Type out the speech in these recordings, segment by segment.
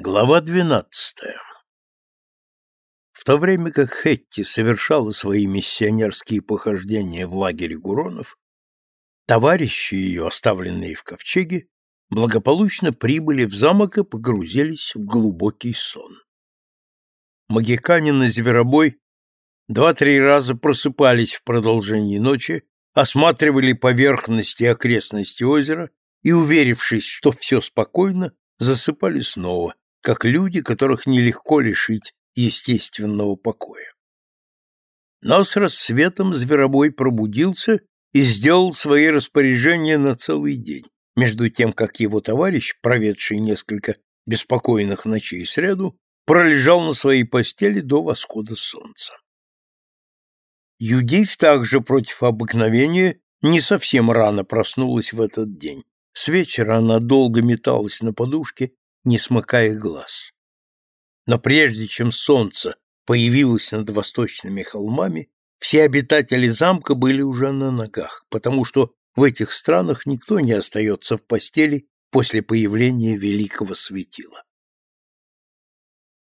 Глава двенадцатая В то время как Хетти совершала свои миссионерские похождения в лагере Гуронов, товарищи ее, оставленные в ковчеге, благополучно прибыли в замок и погрузились в глубокий сон. Магиканин и Зверобой два-три раза просыпались в продолжении ночи, осматривали поверхности и окрестности озера и, уверившись, что все спокойно, засыпали снова, как люди, которых нелегко лишить естественного покоя. Но с рассветом зверобой пробудился и сделал свои распоряжения на целый день, между тем, как его товарищ, проведший несколько беспокойных ночей сряду, пролежал на своей постели до восхода солнца. Юдивь также против обыкновения не совсем рано проснулась в этот день. С вечера она долго металась на подушке не смыкая глаз. Но прежде чем солнце появилось над восточными холмами, все обитатели замка были уже на ногах, потому что в этих странах никто не остается в постели после появления великого светила.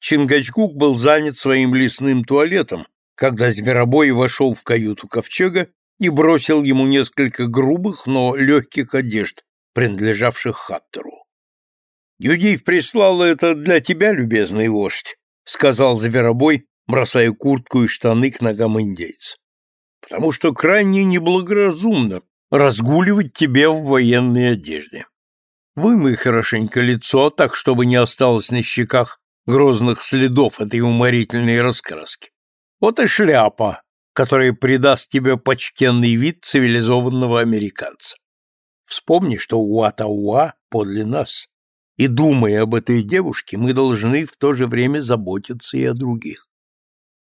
Чингачгук был занят своим лесным туалетом, когда Зверобой вошел в каюту ковчега и бросил ему несколько грубых, но легких одежд, принадлежавших Хаттеру. Юдив прислал это для тебя, любезный вождь, сказал Зверобой, бросая куртку и штаны к ногам индейца. Потому что крайне неблагоразумно разгуливать тебе в военной одежде. Вымой хорошенько лицо, так, чтобы не осталось на щеках грозных следов этой уморительной раскраски. Вот и шляпа, которая придаст тебе почтенный вид цивилизованного американца. Вспомни, что Уатауа подле нас, и думая об этой девушке, мы должны в то же время заботиться и о других.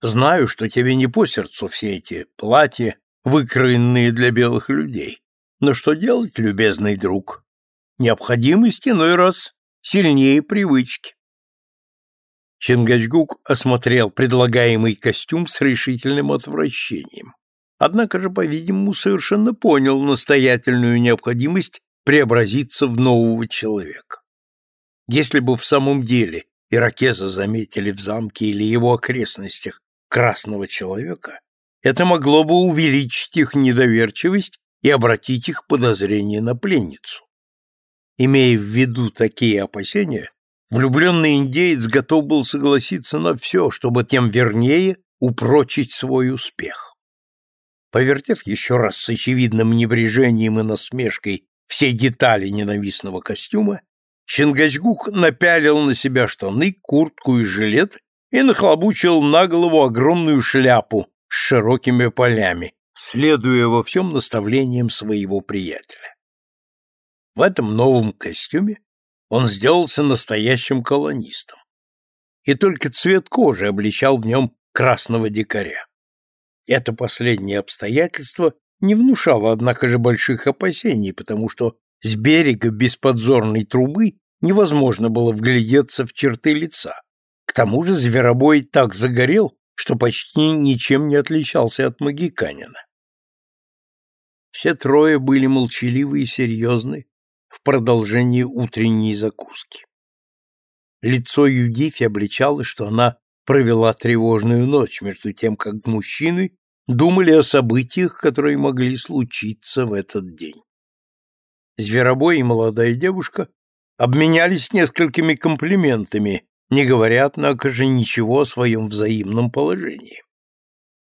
Знаю, что тебе не по сердцу все эти платья, выкроенные для белых людей. Но что делать, любезный друг? Необходимость иной раз сильнее привычки. Чингачгук осмотрел предлагаемый костюм с решительным отвращением. Однако же, по-видимому, совершенно понял настоятельную необходимость преобразиться в нового человека. Если бы в самом деле иракезы заметили в замке или его окрестностях красного человека, это могло бы увеличить их недоверчивость и обратить их подозрение на пленницу. Имея в виду такие опасения, влюбленный индеец готов был согласиться на все, чтобы тем вернее упрочить свой успех. Повертев еще раз с очевидным небрежением и насмешкой все детали ненавистного костюма, Чингачгук напялил на себя штаны, куртку и жилет и нахлобучил на голову огромную шляпу с широкими полями, следуя во всем наставлениям своего приятеля. В этом новом костюме он сделался настоящим колонистом. И только цвет кожи обличал в нем красного дикаря. Это последнее обстоятельство не внушало, однако же, больших опасений, потому что с берега без подзорной трубы невозможно было вглядеться в черты лица. К тому же зверобой так загорел, что почти ничем не отличался от магиканина. Все трое были молчаливы и серьезны в продолжении утренней закуски. Лицо Юдифи обличало, что она провела тревожную ночь между тем, как мужчины думали о событиях, которые могли случиться в этот день. Зверобой и молодая девушка обменялись несколькими комплиментами, не говоря, однако же, ничего о своем взаимном положении.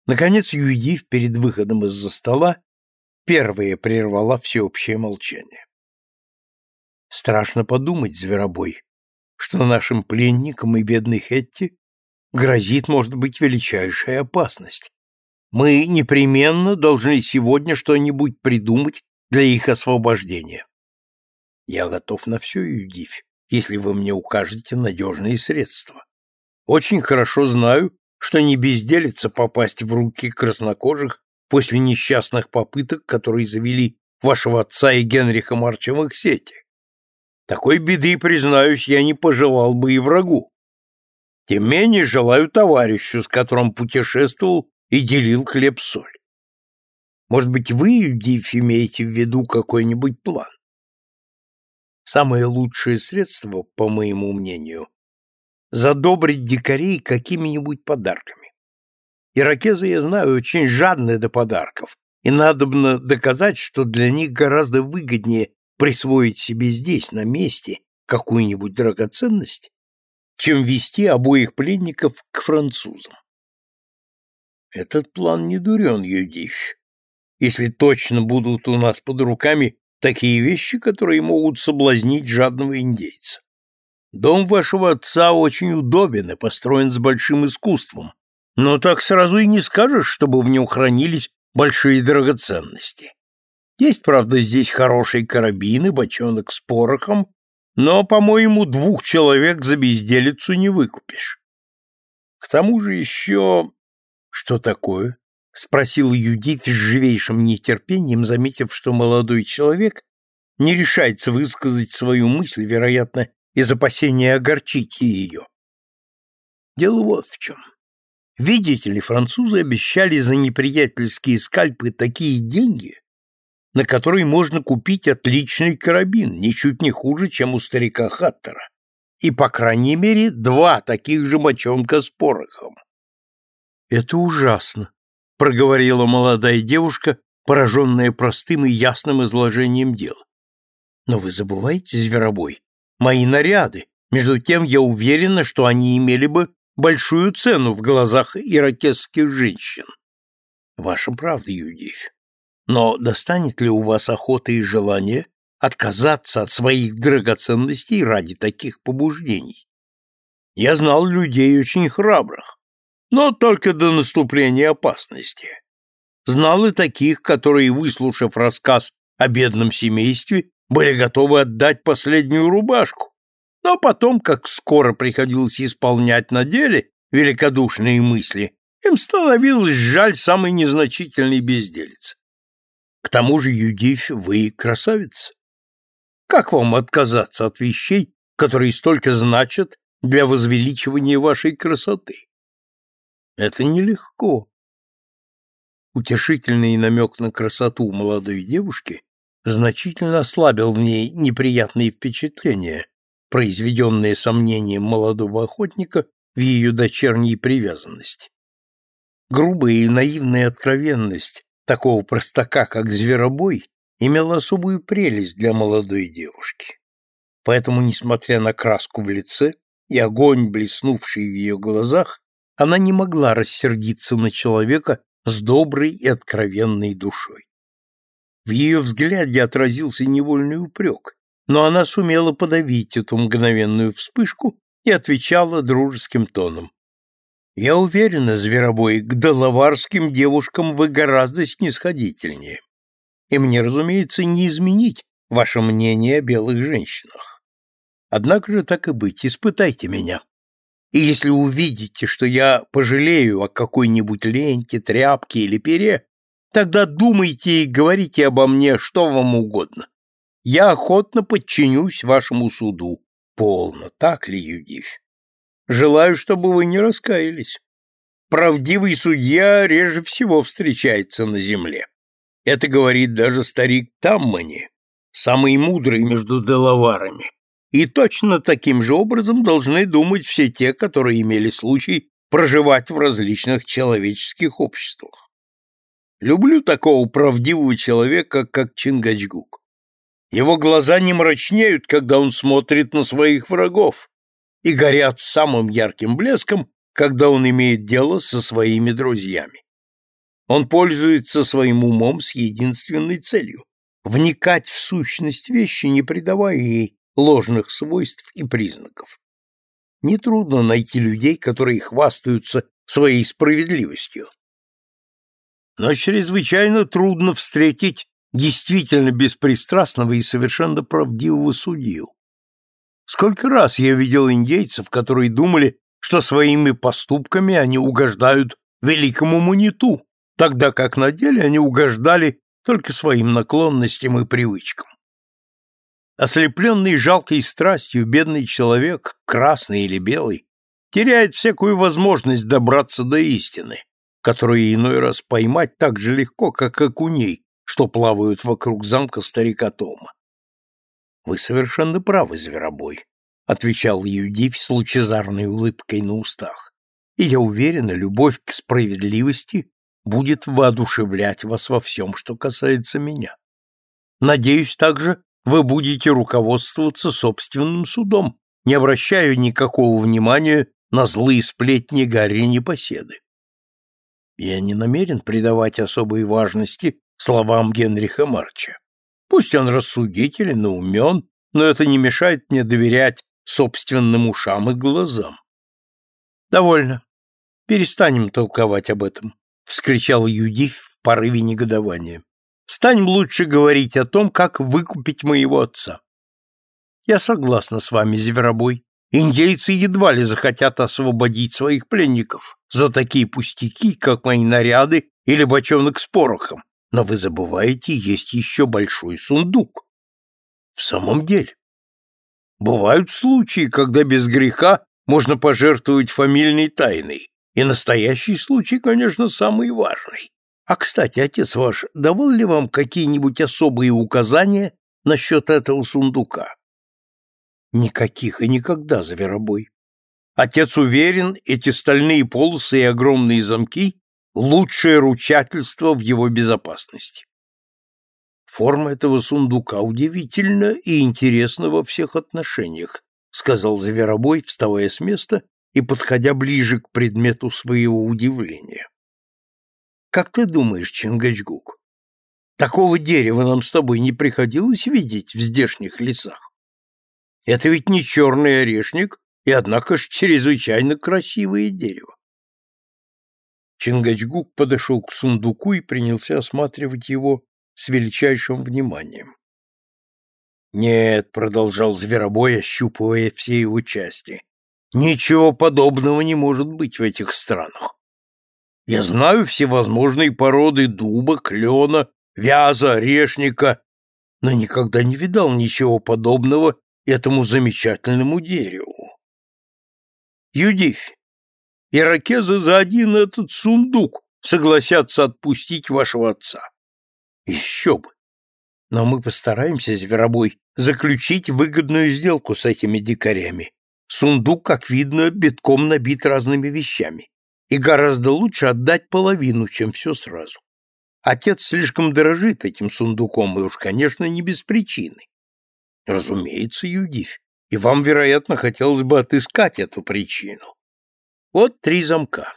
Наконец Юдив перед выходом из-за стола первая прервала всеобщее молчание. Страшно подумать, зверобой, что нашим пленникам и бедной Хетти грозит, может быть, величайшая опасность. Мы непременно должны сегодня что-нибудь придумать для их освобождения. Я готов на все, Юдивь, если вы мне укажете надежные средства. Очень хорошо знаю, что не безделится попасть в руки краснокожих после несчастных попыток, которые завели вашего отца и Генриха Марча в их сети. Такой беды, признаюсь, я не пожелал бы и врагу. Тем менее желаю товарищу, с которым путешествовал и делил хлеб-соль. Может быть, вы, Юдив, имеете в виду какой-нибудь план? Самое лучшее средство, по моему мнению, задобрить дикарей какими-нибудь подарками. Иракезы, я знаю, очень жадны до подарков, и надобно доказать, что для них гораздо выгоднее присвоить себе здесь, на месте, какую-нибудь драгоценность, чем вести обоих пленников к французам. Этот план не дурен, Юдивь, если точно будут у нас под руками такие вещи, которые могут соблазнить жадного индейца. Дом вашего отца очень удобен и построен с большим искусством, но так сразу и не скажешь, чтобы в нем хранились большие драгоценности. Есть, правда, здесь хорошие карабины, бочонок с порохом, но, по-моему, двух человек за безделицу не выкупишь. К тому же еще... Что такое? — спросил Юдит с живейшим нетерпением, заметив, что молодой человек не решается высказать свою мысль, вероятно, из опасения огорчить ее. Дело вот в чем. Видите ли, французы обещали за неприятельские скальпы такие деньги, на который можно купить отличный карабин, ничуть не хуже, чем у старика Хаттера, и, по крайней мере, два таких же бочонка с порохом. «Это ужасно», — проговорила молодая девушка, пораженная простым и ясным изложением дел. «Но вы забываете, зверобой, мои наряды. Между тем я уверена, что они имели бы большую цену в глазах иракесских женщин». «Ваша правда, Юдивь. Но достанет ли у вас охота и желание отказаться от своих драгоценностей ради таких побуждений? Я знал людей очень храбрых, но только до наступления опасности. Знал и таких, которые, выслушав рассказ о бедном семействе, были готовы отдать последнюю рубашку, но потом, как скоро приходилось исполнять на деле великодушные мысли, им становилось жаль самой незначительной безделицы. К тому же, Юдивь, вы красавица. Как вам отказаться от вещей, которые столько значат для возвеличивания вашей красоты? Это нелегко. Утешительный намек на красоту молодой девушки значительно ослабил в ней неприятные впечатления, произведенные сомнением молодого охотника в ее дочерней привязанности. Грубая и наивная откровенность такого простака, как зверобой, имел особую прелесть для молодой девушки. Поэтому, несмотря на краску в лице и огонь, блеснувший в ее глазах, она не могла рассердиться на человека с доброй и откровенной душой. В ее взгляде отразился невольный упрек, но она сумела подавить эту мгновенную вспышку и отвечала дружеским тоном. Я уверена, Зверобой, к доловарским девушкам вы гораздо снисходительнее. И мне, разумеется, не изменить ваше мнение о белых женщинах. Однако же так и быть, испытайте меня. И если увидите, что я пожалею о какой-нибудь ленте, тряпке или пере, тогда думайте и говорите обо мне что вам угодно. Я охотно подчинюсь вашему суду. Полно, так ли, Юдивь? Желаю, чтобы вы не раскаялись. Правдивый судья реже всего встречается на земле. Это говорит даже старик Таммани, самый мудрый между деловарами. И точно таким же образом должны думать все те, которые имели случай проживать в различных человеческих обществах. Люблю такого правдивого человека, как Чингачгук. Его глаза не мрачнеют, когда он смотрит на своих врагов, и горят самым ярким блеском, когда он имеет дело со своими друзьями. Он пользуется своим умом с единственной целью – вникать в сущность вещи, не придавая ей ложных свойств и признаков. Нетрудно найти людей, которые хвастаются своей справедливостью. Но чрезвычайно трудно встретить действительно беспристрастного и совершенно правдивого судью, Сколько раз я видел индейцев, которые думали, что своими поступками они угождают великому маниту, тогда как на деле они угождали только своим наклонностям и привычкам. Ослепленный жалкой страстью бедный человек, красный или белый, теряет всякую возможность добраться до истины, которую иной раз поймать так же легко, как окуней, что плавают вокруг замка старика Тома. Вы совершенно правы, Зверобой. — отвечал Юдив с лучезарной улыбкой на устах. «И я уверена, любовь к справедливости будет воодушевлять вас во всем, что касается меня. Надеюсь также, вы будете руководствоваться собственным судом, не обращая никакого внимания на злые сплетни Гарри Непоседы. Я не намерен придавать особой важности словам Генриха Марча. Пусть он рассудителен и умен, но это не мешает мне доверять собственным ушам и глазам. «Довольно. Перестанем толковать об этом», — вскричал Юдив в порыве негодования. «Станем лучше говорить о том, как выкупить моего отца». «Я согласна с вами, Зверобой. Индейцы едва ли захотят освободить своих пленников за такие пустяки, как мои наряды или бочонок с порохом. Но вы забываете, есть еще большой сундук. В самом деле, бывают случаи, когда без греха можно пожертвовать фамильной тайной, и настоящий случай, конечно, самый важный. А, кстати, отец ваш давал ли вам какие-нибудь особые указания насчет этого сундука? Никаких и никогда, Зверобой. Отец уверен, эти стальные полосы и огромные замки — лучшее ручательство в его безопасности. Форма этого сундука удивительна и интересна во всех отношениях, сказал Зверобой, вставая с места и подходя ближе к предмету своего удивления. Как ты думаешь, Чингачгук, такого дерева нам с тобой не приходилось видеть в здешних лесах? Это ведь не черный орешник, и однако ж чрезвычайно красивое дерево. Чингачгук подошел к сундуку и принялся осматривать его с величайшим вниманием. «Нет», — продолжал Зверобой, ощупывая все его части, — «ничего подобного не может быть в этих странах. Я знаю всевозможные породы дуба, клена, вяза, орешника, но никогда не видал ничего подобного этому замечательному дереву. Юдифь, иракезы за один этот сундук согласятся отпустить вашего отца. Еще бы! Но мы постараемся, Зверобой, заключить выгодную сделку с этими дикарями. Сундук, как видно, битком набит разными вещами. И гораздо лучше отдать половину, чем все сразу. Отец слишком дорожит этим сундуком, и уж, конечно, не без причины. Разумеется, Юдивь, и вам, вероятно, хотелось бы отыскать эту причину. Вот три замка.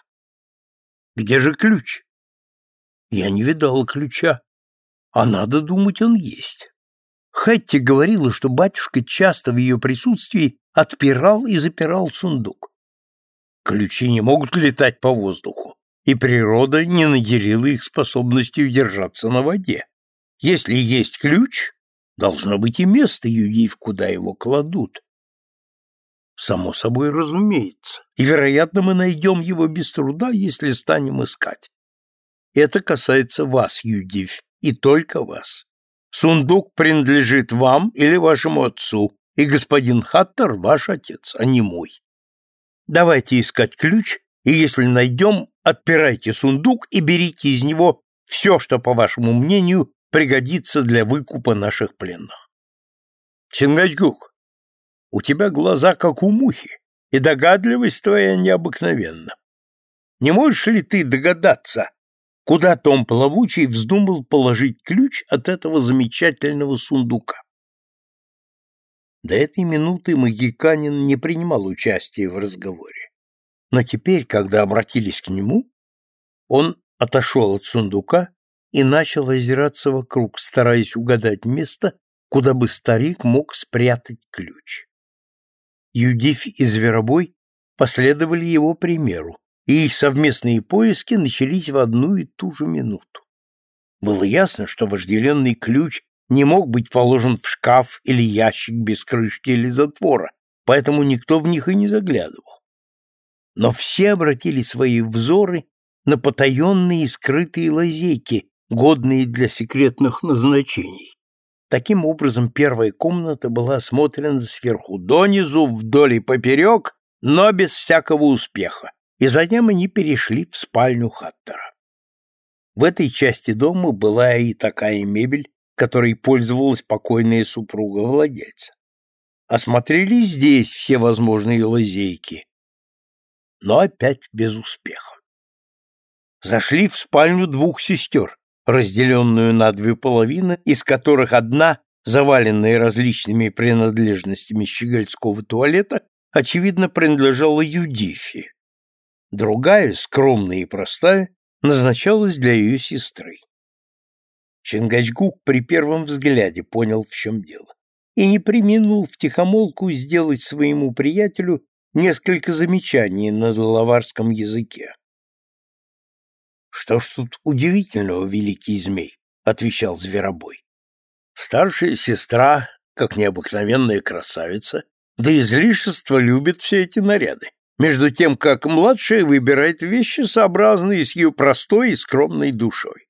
Где же ключ? Я не видала ключа, а надо думать, он есть. Хэтти говорила, что батюшка часто в ее присутствии отпирал и запирал сундук. Ключи не могут летать по воздуху, и природа не наделила их способностью держаться на воде. Если есть ключ, Должно быть и место Юдив, куда его кладут. Само собой разумеется. И, вероятно, мы найдем его без труда, если станем искать. Это касается вас, Юдив, и только вас. Сундук принадлежит вам или вашему отцу, и господин Хаттер ваш отец, а не мой. Давайте искать ключ, и если найдем, отпирайте сундук и берите из него все, что, по вашему мнению, пригодится для выкупа наших пленных. Чингачгук, у тебя глаза как у мухи, и догадливость твоя необыкновенна. Не можешь ли ты догадаться, куда Том Плавучий вздумал положить ключ от этого замечательного сундука? До этой минуты Магиканин не принимал участия в разговоре. Но теперь, когда обратились к нему, он отошел от сундука и начал озираться вокруг, стараясь угадать место, куда бы старик мог спрятать ключ. Юдифь и Зверобой последовали его примеру, и их совместные поиски начались в одну и ту же минуту. Было ясно, что вожделенный ключ не мог быть положен в шкаф или ящик без крышки или затвора, поэтому никто в них и не заглядывал. Но все обратили свои взоры на потаенные и скрытые лазейки, годные для секретных назначений. Таким образом, первая комната была осмотрена сверху донизу, вдоль и поперек, но без всякого успеха, и затем они перешли в спальню Хаттера. В этой части дома была и такая мебель, которой пользовалась покойная супруга владельца. осмотрели здесь все возможные лазейки, но опять без успеха. Зашли в спальню двух сестер, разделенную на две половины, из которых одна, заваленная различными принадлежностями щегольского туалета, очевидно, принадлежала Юдифе. Другая, скромная и простая, назначалась для ее сестры. Чингачгук при первом взгляде понял, в чем дело, и не преминул втихомолку сделать своему приятелю несколько замечаний на лаварском языке. «Что ж тут удивительного, великий змей?» — отвечал Зверобой. «Старшая сестра, как необыкновенная красавица, до излишества любит все эти наряды, между тем как младшая выбирает вещи, сообразные с ее простой и скромной душой.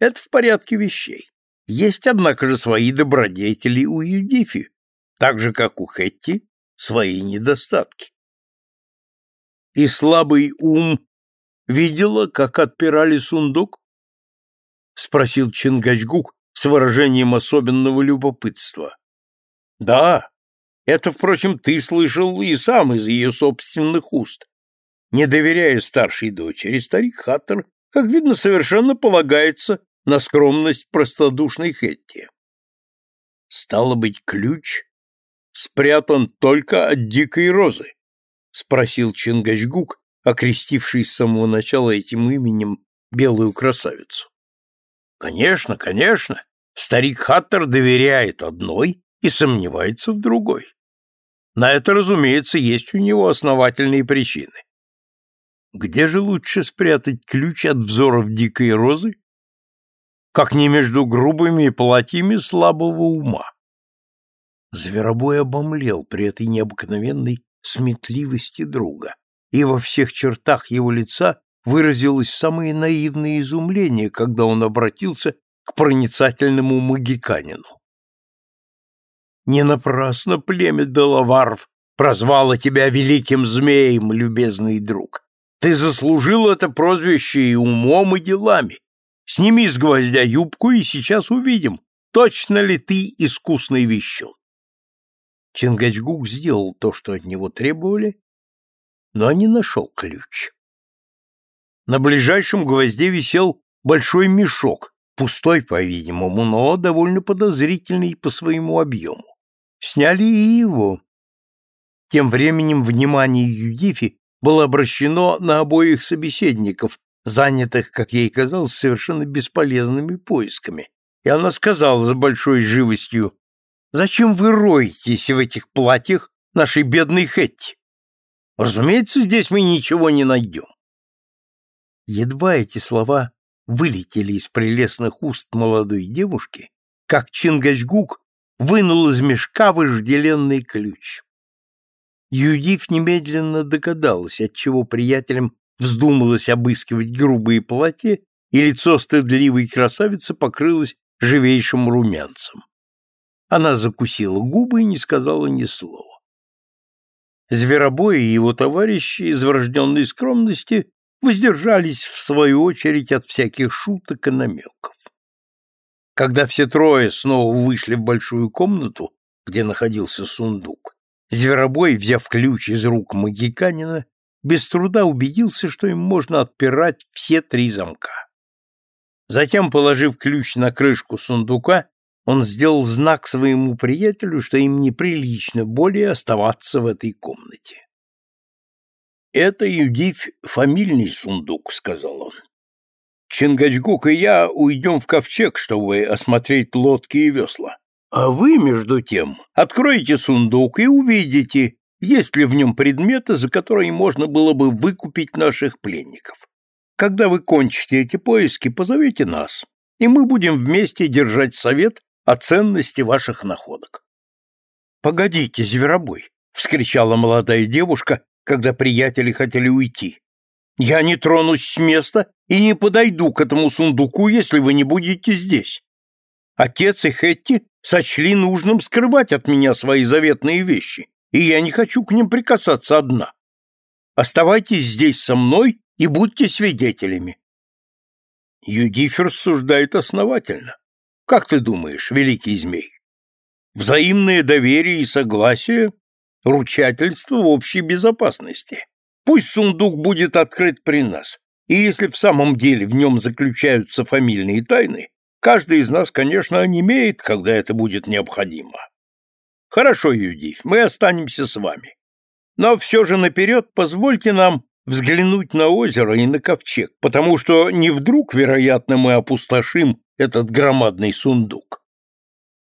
Это в порядке вещей. Есть, однако же, свои добродетели у Юдифи, так же, как у Хетти, свои недостатки. И слабый ум видела, как отпирали сундук? Спросил Чингачгук с выражением особенного любопытства. Да, это, впрочем, ты слышал и сам из ее собственных уст. Не доверяя старшей дочери, старик Хаттер, как видно, совершенно полагается на скромность простодушной Хетти. Стало быть, ключ спрятан только от дикой розы, спросил Чингачгук, окрестивший с самого начала этим именем белую красавицу. Конечно, конечно, старик Хаттер доверяет одной и сомневается в другой. На это, разумеется, есть у него основательные причины. Где же лучше спрятать ключ от взоров дикой розы, как не между грубыми платьями слабого ума. Зверобой обомлел при этой необыкновенной сметливости друга, и во всех чертах его лица выразилось самое наивное изумление, когда он обратился к проницательному магиканину. «Не напрасно племя Делаваров прозвало тебя великим змеем, любезный друг. Ты заслужил это прозвище и умом, и делами. Сними с гвоздя юбку, и сейчас увидим, точно ли ты искусный вещун. Чингачгук сделал то, что от него требовали, но не нашел ключ. На ближайшем гвозде висел большой мешок, пустой, по-видимому, но довольно подозрительный по своему объему. Сняли и его. Тем временем внимание Юдифи было обращено на обоих собеседников, занятых, как ей казалось, совершенно бесполезными поисками, и она сказала с большой живостью, «Зачем вы роетесь в этих платьях нашей бедной Хетти? Разумеется, здесь мы ничего не найдем». Едва эти слова вылетели из прелестных уст молодой девушки, как Чингачгук вынул из мешка вожделенный ключ. Юдив немедленно догадалась, отчего приятелям вздумалось обыскивать грубые платья, и лицо стыдливой красавицы покрылось живейшим румянцем. Она закусила губы и не сказала ни слова. Зверобой и его товарищи из врожденной скромности воздержались, в свою очередь, от всяких шуток и намеков. Когда все трое снова вышли в большую комнату, где находился сундук, Зверобой, взяв ключ из рук магиканина, без труда убедился, что им можно отпирать все три замка. Затем, положив ключ на крышку сундука, он сделал знак своему приятелю, что им неприлично более оставаться в этой комнате. «Это, Юдивь, фамильный сундук», — сказал он. «Чингачгук и я уйдем в ковчег, чтобы осмотреть лодки и весла. А вы, между тем, откроете сундук и увидите, есть ли в нем предметы, за которые можно было бы выкупить наших пленников. Когда вы кончите эти поиски, позовите нас, и мы будем вместе держать совет о ценности ваших находок. «Погодите, зверобой!» — вскричала молодая девушка, когда приятели хотели уйти. «Я не тронусь с места и не подойду к этому сундуку, если вы не будете здесь. Отец и Хетти сочли нужным скрывать от меня свои заветные вещи, и я не хочу к ним прикасаться одна. Оставайтесь здесь со мной и будьте свидетелями. Юдифер рассуждает основательно. Как ты думаешь, великий змей? Взаимное доверие и согласие – ручательство в общей безопасности. Пусть сундук будет открыт при нас, и если в самом деле в нем заключаются фамильные тайны, каждый из нас, конечно, онемеет, когда это будет необходимо. Хорошо, Юдив, мы останемся с вами. Но все же наперед позвольте нам взглянуть на озеро и на ковчег, потому что не вдруг, вероятно, мы опустошим этот громадный сундук.